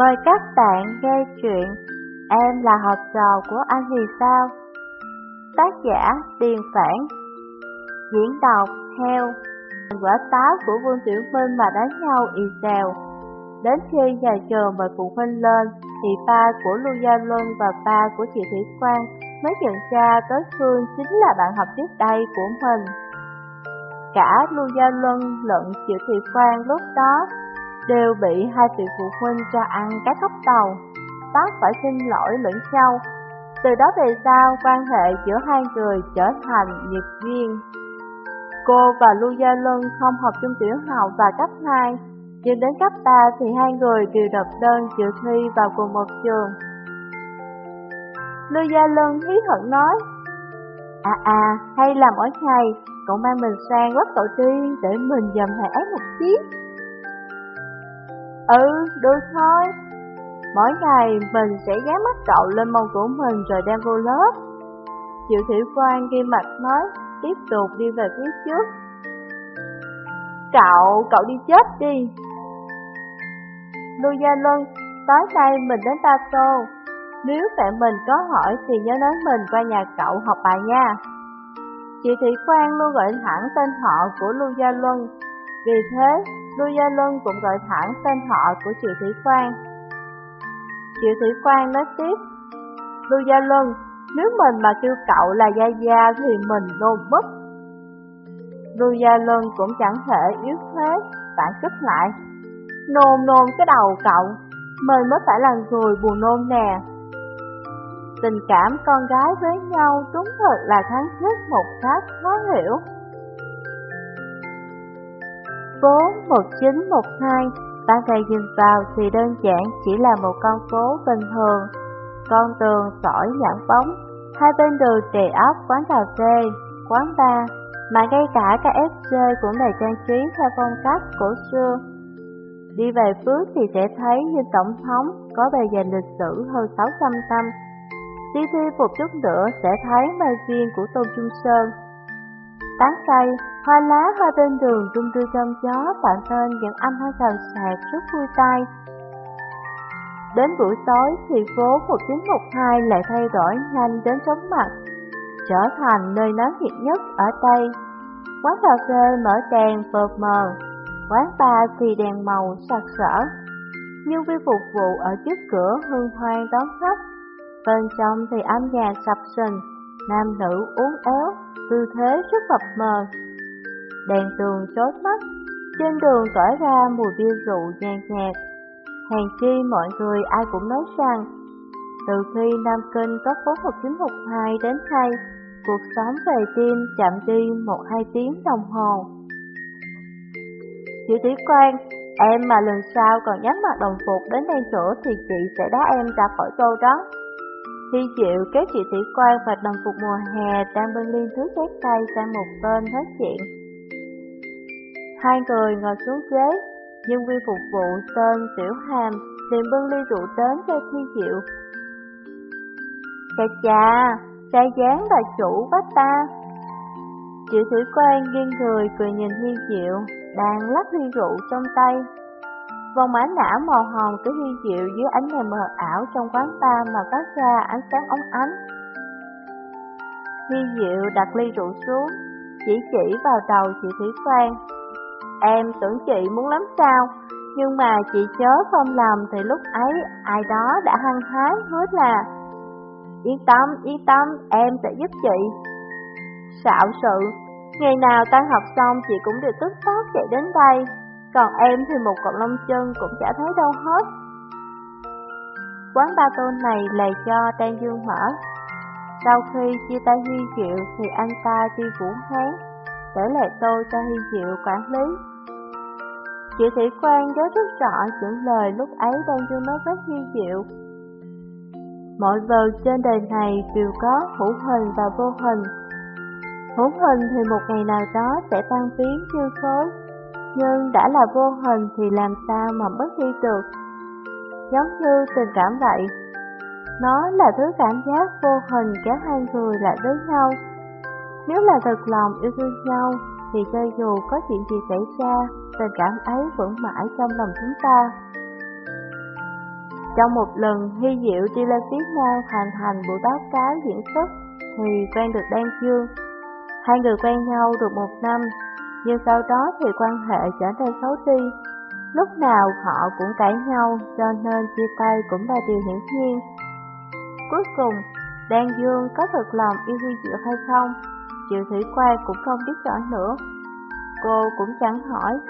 Mời các bạn nghe chuyện Em là học trò của anh thì sao? Tác giả Tiền Phản. Diễn đọc Heo Quả táo của Vương Tiểu Minh mà đánh nhau y xèo. Đến khi nhà trường mời phụ huynh lên, Thì ba của Lưu Gia Luân và ba của chị Thủy Quang Mới nhận ra đối phương chính là bạn học trước đây của mình. Cả Lưu Gia Luân lẫn chị Thị Quang lúc đó đều bị hai vị phụ huynh cho ăn cái thóc tàu, bác phải xin lỗi lẫn nhau. Từ đó về sau, quan hệ giữa hai người trở thành nhiệt duyên. Cô và Lưu Gia Luân không học chung tiểu học và cấp 2, nhưng đến cấp 3 thì hai người đều đập đơn dự thi vào cùng một trường. Lưu Gia Luân hí hận nói, À à, hay là mỗi ngày cậu mang mình sang quất cậu đi để mình dầm thầy ấy một chiếc. Ừ, được thôi. Mỗi ngày mình sẽ dán mắt cậu lên mông của mình rồi đem vô lớp. Triệu Thủy Quang ghi mặt nói, tiếp tục đi về phía trước. Cậu, cậu đi chết đi. Lưu Gia Luân, tối nay mình đến Ta Tô. Nếu bạn mình có hỏi thì nhớ nói mình qua nhà cậu học bài nha. Chị Thủy Quang luôn gọi thẳng tên họ của Lưu Gia Luân. Vì thế, Lưu Gia Luân cũng gọi thẳng tên họ của Triệu Thủy Quang. Triệu Thủy Quang nói tiếp, Lưu Gia Luân, nếu mình mà kêu cậu là Gia Gia thì mình đồn mất. Lưu Gia Luân cũng chẳng thể yếu thế, phản kích lại. Nôn nôn cái đầu cậu, mình mới phải là người buồn nôn nè. Tình cảm con gái với nhau đúng thật là kháng khích một cách khó hiểu. Phố 1912, ban ngày nhìn vào thì đơn giản chỉ là một con phố bình thường. Con tường sỏi nhẵn bóng, hai bên đường trề ốc quán cà phê, quán bar, mà ngay cả các FC cũng đầy trang trí theo phong cách cổ xưa. Đi về phước thì sẽ thấy như tổng thống có bề dày lịch sử hơn 600 năm. Đi thêm một chút nữa sẽ thấy mai viên của Tôn Trung Sơn. Tán cây, Hoa lá hoa bên đường rung đưa trong gió tạo nên những âm thanh sào xạc rất vui tai. Đến buổi tối thì phố 1912 lại thay đổi nhanh đến chóng mặt, trở thành nơi náo nhiệt nhất ở đây. Quán cà phê mở đèn vợt mờ, quán bar thì đèn màu sặc sỡ. Nhân viên phục vụ ở trước cửa hương hoang đón khách, bên trong thì âm nhạc sập sình, nam nữ uốn éo, tư thế rất mập mờ đèn tường chói mắt, trên đường tỏa ra mùi bia rượu nhàn nhạt. Hàng chi mọi người ai cũng nói rằng, từ khi Nam Kinh có phố 1912 đến nay, cuộc sống về tim chậm đi một hai tiếng đồng hồ. Chị Thủy Quang, em mà lần sau còn nhắm mặt đồng phục đến đây chỗ thì chị sẽ đá em ra khỏi câu đó. Thi Diệu kéo chị Thủy Quang và đồng phục mùa hè đang bưng liên thứ trái cây sang một bên nói chuyện. Hai người ngồi xuống ghế, nhân viên phục vụ tên Tiểu Hàm liền bưng ly rượu đến cho Thi Diệu. Chà chà, trai dáng bà chủ quá ta. Chị Thủy Quang nghiêng người cười nhìn Thi Diệu, đang lắc ly rượu trong tay. Vòng mã não màu hồng cứ huy Diệu dưới ánh đèn mờ ảo trong quán bar mà phát ra ánh sáng óng ánh. Huy Diệu đặt ly rượu xuống, chỉ chỉ vào đầu chị Thủy Quang, Em tưởng chị muốn lắm sao, nhưng mà chị chớ không làm thì lúc ấy ai đó đã hăng hái hứa là Yên tâm, yên tâm, em sẽ giúp chị. Xạo sự, ngày nào tan học xong chị cũng đều tức tốc chạy đến đây, còn em thì một cọng lông chân cũng chả thấy đâu hết. Quán ba tô này là cho đang dương mở. Sau khi chia tay Huy Diệu thì anh ta đi Vũ Hán, để lại tôi cho Huy Diệu quản lý. Chị Thủy Quang nhớ rất rõ những lời lúc ấy đang dương nói với Huy Diệu. Mọi vật trên đời này đều có hữu hình và vô hình. Hữu hình thì một ngày nào đó sẽ tan biến như khối, nhưng đã là vô hình thì làm sao mà mất đi được. Giống như tình cảm vậy, nó là thứ cảm giác vô hình kéo hai người lại với nhau. Nếu là thật lòng yêu thương nhau, thì cho dù có chuyện gì xảy ra, tình cảm ấy vẫn mãi trong lòng chúng ta. Trong một lần Hy Diệu đi lên phía Nam hoàn thành buổi báo cáo diễn xuất thì quen được Đan Dương. Hai người quen nhau được một năm, nhưng sau đó thì quan hệ trở nên xấu đi. Lúc nào họ cũng cãi nhau cho nên chia tay cũng là điều hiển nhiên. Cuối cùng, Đan Dương có thật lòng yêu Huy Diệu hay không? Triệu Thủy Quang cũng không biết rõ nữa. Cô cũng chẳng hỏi,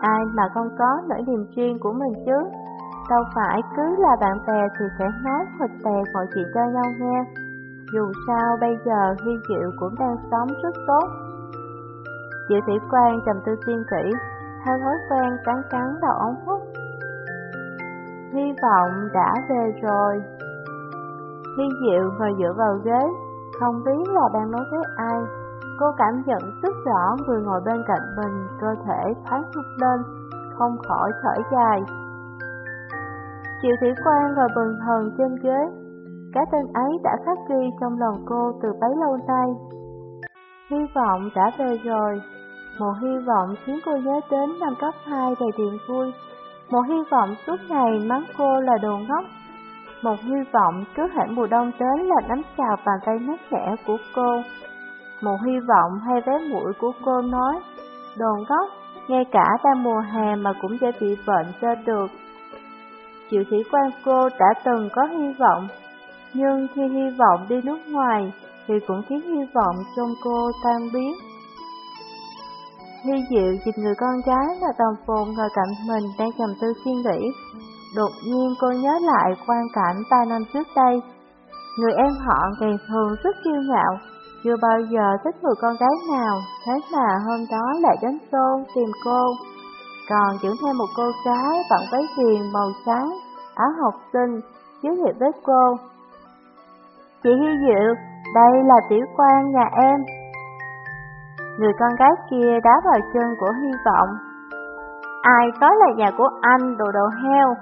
ai mà không có nỗi niềm riêng của mình chứ? Đâu phải cứ là bạn bè thì sẽ nói thật tè mọi chuyện cho nhau nghe. Dù sao bây giờ Huy Diệu cũng đang sống rất tốt. Diệu Thủy Quang trầm tư suy nghĩ, theo thói quen cắn cắn đầu ống hút. Hy vọng đã về rồi. Hy Diệu ngồi dựa vào ghế, không biết là đang nói với ai. Cô cảm nhận rất rõ người ngồi bên cạnh mình, cơ thể thoáng rút lên, không khỏi thở dài. Triệu Thủy Quang ngồi bần thần trên ghế, cái tên ấy đã khắc ghi trong lòng cô từ bấy lâu nay. Hy vọng đã về rồi, một hy vọng khiến cô nhớ đến năm cấp 2 đầy niềm vui. Một hy vọng suốt ngày mắng cô là đồ ngốc. Một hy vọng cứ hẳn mùa đông đến là nắm chào bàn tay mát mẻ của cô. Một hy vọng hay vé mũi của cô nói, đồ ngốc, ngay cả đang mùa hè mà cũng dễ bị bệnh cho được. Triệu sĩ quan cô đã từng có hy vọng, nhưng khi hy vọng đi nước ngoài thì cũng khiến hy vọng trong cô tan biến. Hy Diệu nhìn người con gái là Tầm Phồn ngồi cạnh mình đang trầm tư suy nghĩ. Đột nhiên cô nhớ lại quan cảnh ba năm trước đây. Người em họ ngày thường rất kiêu ngạo, chưa bao giờ thích người con gái nào, thế mà hôm đó lại đến xô tìm cô. Còn dẫn thêm một cô gái bận váy viền màu trắng, áo học sinh, giới thiệu với cô. Chị Hy Diệu, đây là tiểu quan nhà em. Người con gái kia đá vào chân của hy vọng. Ai có là nhà của anh đồ đầu heo.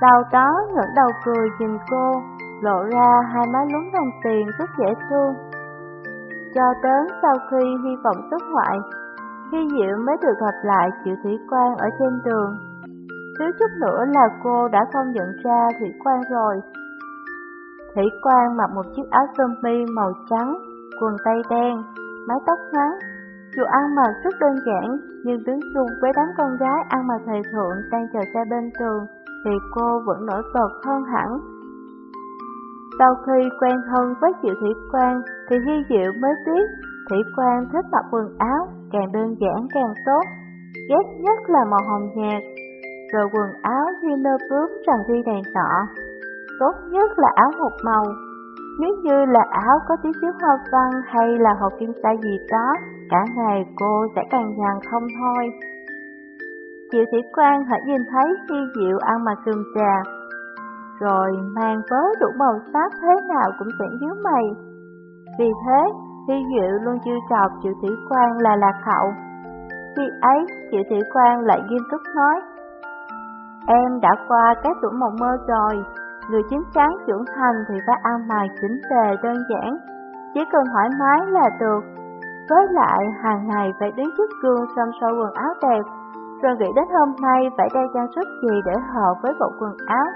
Sau đó ngẩng đầu cười nhìn cô, lộ ra hai má lúng đồng tiền rất dễ thương. Cho đến sau khi hy vọng xuất ngoại, Hy Diệu mới được gặp lại Triệu Thủy Quan ở trên đường. Thiếu chút nữa là cô đã không nhận ra Thủy Quan rồi. Thủy Quan mặc một chiếc áo sơ mi màu trắng, quần tây đen, mái tóc ngắn. Dù ăn mặc rất đơn giản, nhưng đứng chung với đám con gái ăn mặc thời thượng đang chờ xe bên trường, thì cô vẫn nổi bật hơn hẳn. Sau khi quen thân với Diệu Thủy Quang, thì Hy Diệu mới biết Thủy Quang thích mặc quần áo, càng đơn giản càng tốt, ghét nhất là màu hồng nhạt, rồi quần áo như nơ bướm rằng ghi đèn nọ. Tốt nhất là áo một màu, nếu như là áo có tí xíu hoa văn hay là hộp kim sa gì đó, cả ngày cô sẽ càng nhằn không thôi. Triệu sĩ quan hãy nhìn thấy Hy Diệu ăn mặc cơm trà, rồi mang vớ đủ màu sắc thế nào cũng sẽ nhớ mày. Vì thế, Hy Diệu luôn chiêu chọc Triệu sĩ quan là lạc hậu. Khi ấy, Triệu sĩ quan lại nghiêm túc nói, Em đã qua các tuổi mộng mơ rồi, Người chín chắn trưởng thành thì phải ăn mài chỉnh tề đơn giản, chỉ cần thoải mái là được. Với lại, hàng ngày phải đứng trước gương xăm soi quần áo đẹp, rồi nghĩ đến hôm nay phải đeo trang sức gì để hợp với bộ quần áo.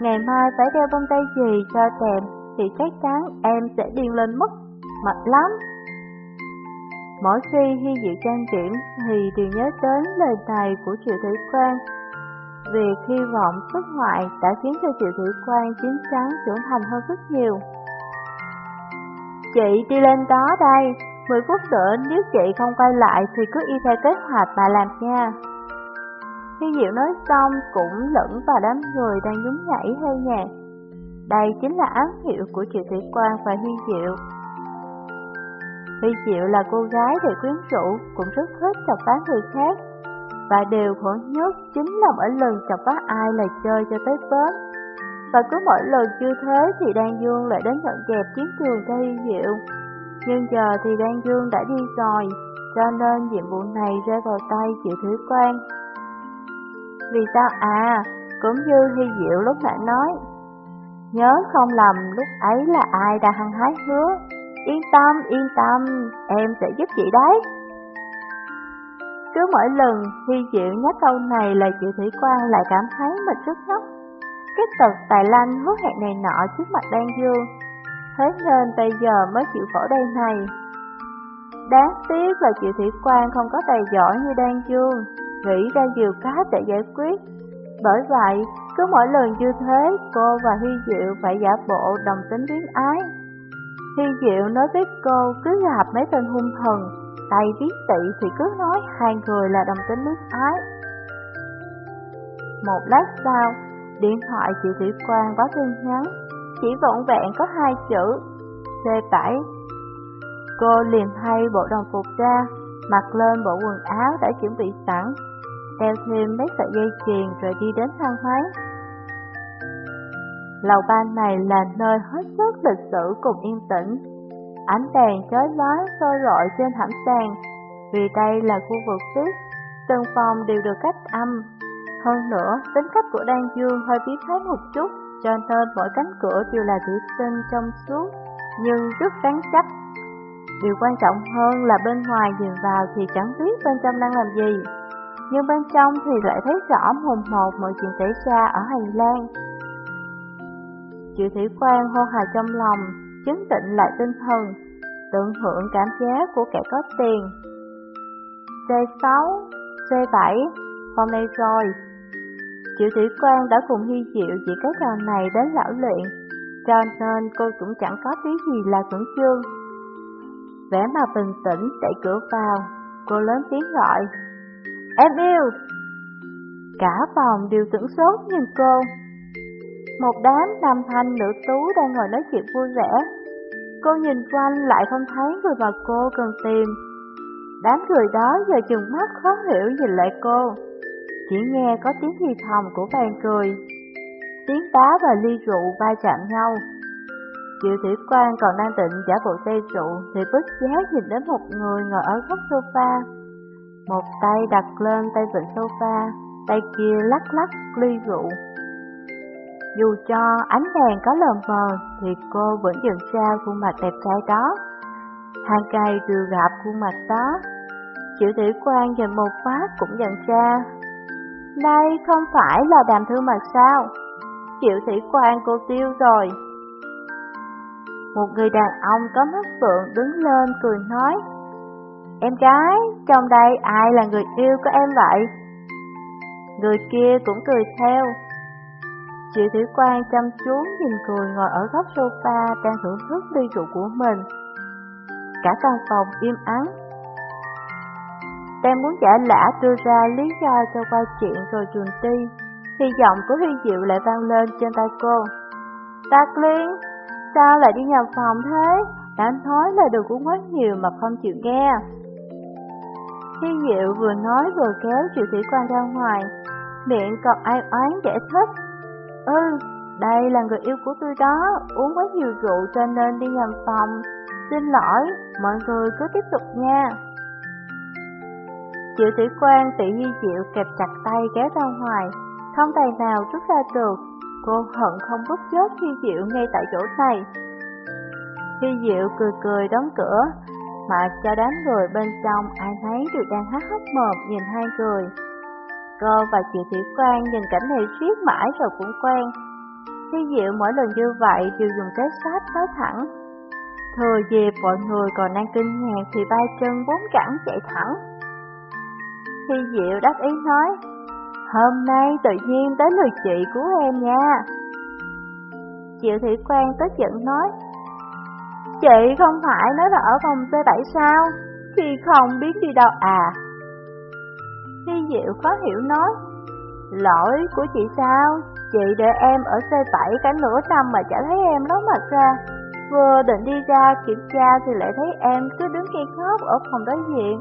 Ngày mai phải đeo bông tay gì cho đẹp thì chắc chắn em sẽ điên lên mất, mệt lắm. Mỗi khi Hy Diệu trang điểm thì đều nhớ đến lời này của Triệu Thủy Quang Việc hy vọng xuất ngoại đã khiến cho Triệu Thủy Quan chín chắn trưởng thành hơn rất nhiều. Chị đi lên đó đây, 10 phút nữa nếu chị không quay lại thì cứ y theo kế hoạch mà làm nha. Khi Diệu nói xong cũng lẫn vào đám người đang nhún nhảy theo nhạc. Đây chính là ám hiệu của Triệu Thủy Quan và huy Diệu. huy Diệu là cô gái để quyến rũ, cũng rất thích chọc phá người khác, và điều khổ nhất chính là mỗi lần chọc có ai là chơi cho tới bến. Và cứ mỗi lần như thế thì Đan Dương lại đến dọn dẹp chiến trường cho Hy Diệu. Nhưng giờ thì Đan Dương đã đi rồi, cho nên nhiệm vụ này rơi vào tay Triệu Thủy Quan. Vì sao à, cũng như Hy Diệu lúc nãy nói, nhớ không lầm lúc ấy là ai đã hăng hái hứa. Yên tâm, yên tâm, em sẽ giúp chị đấy. Cứ mỗi lần Hy Diệu nhắc câu này là Triệu Thủy Quang lại cảm thấy mình rất ngốc. cái tật tài lanh hứa hẹn này nọ trước mặt Đan Dương. Thế nên bây giờ mới chịu khổ đây này. Đáng tiếc là triệu thủy Quang không có tài giỏi như Đan Dương, nghĩ ra nhiều cách để giải quyết. Bởi vậy, cứ mỗi lần như thế, cô và Huy Diệu phải giả bộ đồng tính biến ái. Huy Diệu nói với cô cứ gặp mấy tên hung thần, tay viết tị thì cứ nói hai người là đồng tính nước ái. Một lát sau, điện thoại chị Thủy Quang có tin nhắn, chỉ vọng vẹn có hai chữ C7. Cô liền thay bộ đồng phục ra, mặc lên bộ quần áo đã chuẩn bị sẵn, đeo thêm mấy sợi dây chuyền rồi đi đến thang máy. Lầu ba này là nơi hết sức lịch sử cùng yên tĩnh. Ánh đèn chói lóa sôi rọi trên thảm sàn, vì đây là khu vực VIP, từng phòng đều được cách âm. Hơn nữa, tính cách của Đan Dương hơi bí thái một chút, cho nên mỗi cánh cửa đều là thủy tinh trong suốt, nhưng rất đáng chắc. Điều quan trọng hơn là bên ngoài nhìn vào thì chẳng biết bên trong đang làm gì, nhưng bên trong thì lại thấy rõ mồn một mọi chuyện xảy ra ở hành lang. Triệu Thủy Quan hô hào trong lòng, chứng tịnh lại tinh thần, tận hưởng cảm giác của kẻ có tiền. C6, C7, hôm nay rồi. Triệu Thủy Quan đã cùng Hy Diệu chỉ cái trò này đến lão luyện, cho nên cô cũng chẳng có tí gì là khẩn trương. Vẻ mặt bình tĩnh đẩy cửa vào, cô lớn tiếng gọi, Em yêu! Cả phòng đều tưởng sốt nhìn cô. Một đám nam thanh nữ tú đang ngồi nói chuyện vui vẻ. Cô nhìn quanh lại không thấy người mà cô cần tìm. Đám người đó giờ chừng mắt khó hiểu nhìn lại cô. Chỉ nghe có tiếng thì thầm của bàn cười. Tiếng đá và ly rượu va chạm nhau. Triệu Thủy Quan còn đang định giả bộ say rượu thì bất giác nhìn đến một người ngồi ở góc sofa. Một tay đặt lên tay vịnh sofa, tay kia lắc lắc ly rượu. Dù cho ánh đèn có lờ mờ thì cô vẫn nhận ra khuôn mặt đẹp trai đó. Hàng cây đều gặp khuôn mặt đó. Chữ thủy quan nhìn một phát cũng nhận ra. Đây không phải là đàm thư mà sao? Chịu thủy quan cô tiêu rồi. Một người đàn ông có mắt phượng đứng lên cười nói. Em gái, trong đây ai là người yêu của em vậy? Người kia cũng cười theo. Chị Thủy Quang chăm chú nhìn cười ngồi ở góc sofa đang thưởng thức ly rượu của mình. Cả căn phòng im ắng. Đang muốn giả lả đưa ra lý do cho qua chuyện rồi chuồn ti, thì giọng của Huy Diệu lại vang lên trên tay cô. Tạc Liên, sao lại đi nhầm phòng thế? Đã nói là đừng uống quá nhiều mà không chịu nghe. Huy Diệu vừa nói vừa kéo Triệu Thủy Quang ra ngoài, miệng còn ai oán giải thích. Ừ, đây là người yêu của tôi đó, uống quá nhiều rượu cho nên đi nhầm phòng. Xin lỗi, mọi người cứ tiếp tục nha. Triệu Thủy Quan tự nhiên chịu kẹp chặt tay kéo ra ngoài, không tài nào rút ra được. Cô hận không bút chết Hy Diệu ngay tại chỗ này. Hy Diệu cười cười đóng cửa, mà cho đám người bên trong ai thấy đều đang há hốc mồm nhìn hai người. Cô và chị Thủy Quang nhìn cảnh này riết mãi rồi cũng quen. Thi Diệu mỗi lần như vậy đều dùng cái sách nói thẳng. Thừa dịp mọi người còn đang kinh ngạc thì ba chân bốn cẳng chạy thẳng. Thi Diệu đáp ý nói, hôm nay tự nhiên tới lượt chị cứu em nha. Triệu Thủy Quang tức giận nói, chị không phải nói là ở phòng C7 sao, thì không biết đi đâu à. Hy Diệu khó hiểu nói Lỗi của chị sao? Chị để em ở C7 cả nửa năm mà chả thấy em ló mặt ra. Vừa định đi ra kiểm tra thì lại thấy em cứ đứng kia khóc ở phòng đối diện.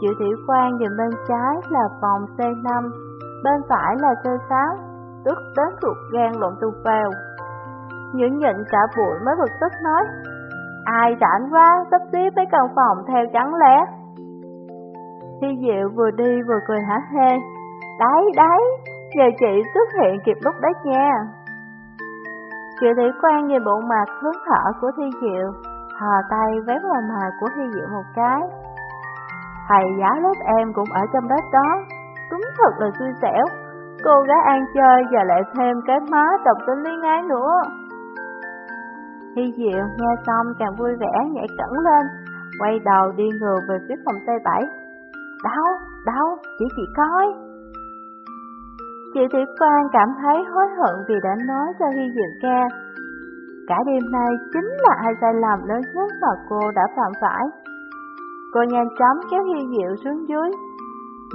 Triệu Thị Quang nhìn bên trái là phòng C5 Bên phải là C6 Tức đến ruột gan lộn tù vào Những nhịn cả bụi mới bực tức nói Ai rảnh quá, sắp xếp mấy căn phòng theo trắng lẽ? Thi Diệu vừa đi vừa cười hả hê. Đấy, đấy, nhờ chị xuất hiện kịp lúc đấy nha. Triệu Thủy Quang nhìn bộ mặt hướng thở của Thi Diệu, hò tay vén vào mặt của Thi Diệu một cái. Thầy giáo lớp em cũng ở trong đất đó, đúng thật là xui xẻo. Cô gái ăn chơi và lại thêm cái má độc tính liên ái nữa. Thi Diệu nghe xong càng vui vẻ nhảy cẩn lên, quay đầu đi ngược về phía phòng T7. Đâu, đâu, chỉ chị coi. Chị Thủy Quan cảm thấy hối hận vì đã nói cho Hy Diệu nghe. Cả đêm nay chính là hai sai lầm lớn nhất mà cô đã phạm phải. Cô nhanh chóng kéo Hy Diệu xuống dưới.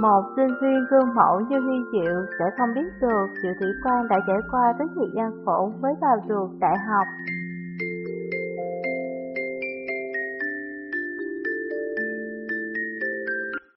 Một sinh viên gương mẫu như Hy Diệu sẽ không biết được Diệu Thủy Quan đã trải qua rất nhiều gian khổ với vào trường đại học.